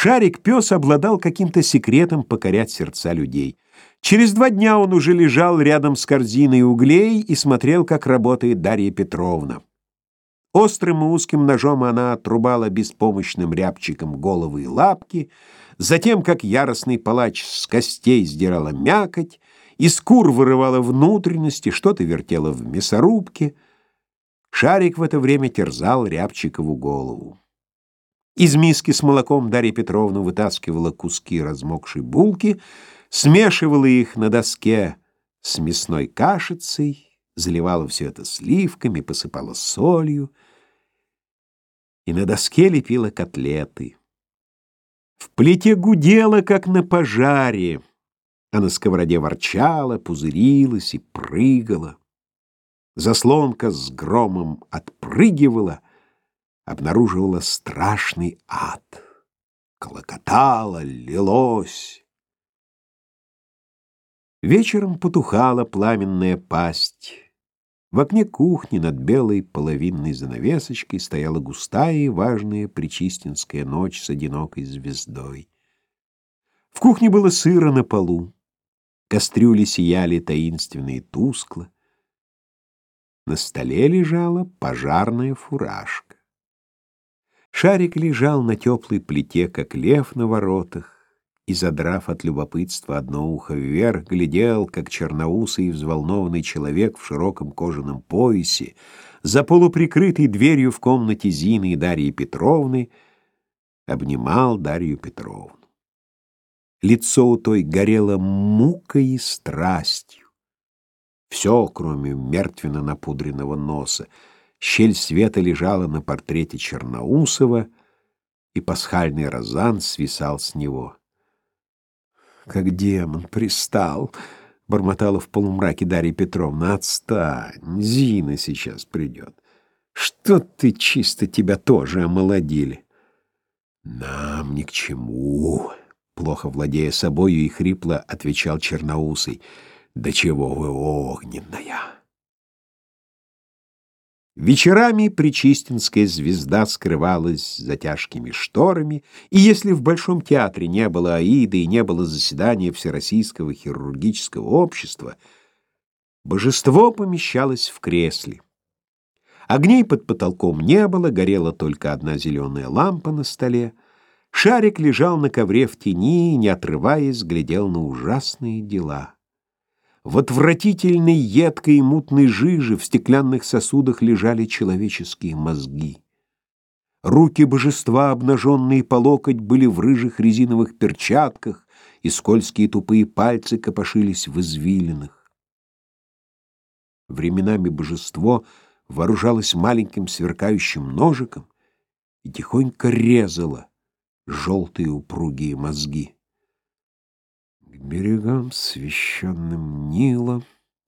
Шарик-пес обладал каким-то секретом покорять сердца людей. Через два дня он уже лежал рядом с корзиной углей и смотрел, как работает Дарья Петровна. Острым и узким ножом она отрубала беспомощным рябчиком головы и лапки, затем, как яростный палач с костей сдирала мякоть, из кур вырывала внутренности, что-то вертела в мясорубке. Шарик в это время терзал Рябчикову голову. Из миски с молоком Дарья Петровна вытаскивала куски размокшей булки, смешивала их на доске с мясной кашицей, заливала все это сливками, посыпала солью и на доске лепила котлеты. В плите гудела, как на пожаре, а на сковороде ворчала, пузырилась и прыгала. Заслонка с громом отпрыгивала — обнаруживала страшный ад. Колокотало, лилось. Вечером потухала пламенная пасть. В окне кухни над белой половинной занавесочкой стояла густая и важная причистинская ночь с одинокой звездой. В кухне было сыро на полу. Кастрюли сияли таинственно и тускло. На столе лежала пожарная фуражка. Шарик лежал на теплой плите, как лев на воротах, и, задрав от любопытства одно ухо вверх, глядел, как черноусый и взволнованный человек в широком кожаном поясе, за полуприкрытой дверью в комнате Зины и Дарьи Петровны, обнимал Дарью Петровну. Лицо у той горело мукой и страстью. Все, кроме мертвенно напудренного носа — Щель света лежала на портрете Черноусова, и пасхальный розан свисал с него. «Как демон пристал!» — бормотала в полумраке Дарья Петровна. «Отстань! Зина сейчас придет. Что ты чисто тебя тоже омолодили?» «Нам ни к чему!» — плохо владея собою и хрипло отвечал Черноусый. «Да чего вы огненная!» Вечерами Причистинская звезда скрывалась за тяжкими шторами, и если в Большом театре не было Аиды и не было заседания Всероссийского хирургического общества, божество помещалось в кресле. Огней под потолком не было, горела только одна зеленая лампа на столе. Шарик лежал на ковре в тени и, не отрываясь, глядел на ужасные дела. В отвратительной, едкой и мутной жиже в стеклянных сосудах лежали человеческие мозги. Руки божества, обнаженные по локоть, были в рыжих резиновых перчатках, и скользкие тупые пальцы копошились в извилинах. Временами божество вооружалось маленьким сверкающим ножиком и тихонько резало желтые упругие мозги берегам священным Нила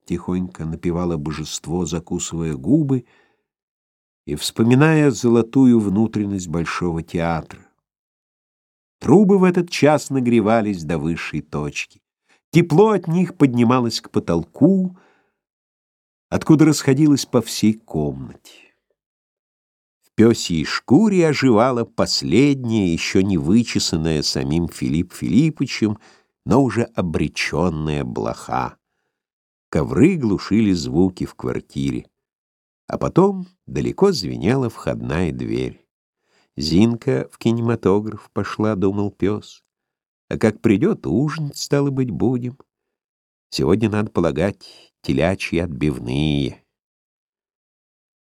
тихонько напевало божество, закусывая губы и вспоминая золотую внутренность Большого театра. Трубы в этот час нагревались до высшей точки. Тепло от них поднималось к потолку, откуда расходилось по всей комнате. В пёсьей шкуре оживала последняя, еще не вычесанная самим Филипп Филиппычем, но уже обреченная блоха. Ковры глушили звуки в квартире. А потом далеко звенела входная дверь. Зинка в кинематограф пошла, думал пес. А как придет ужинать, стало быть, будем. Сегодня, надо полагать, телячьи отбивные.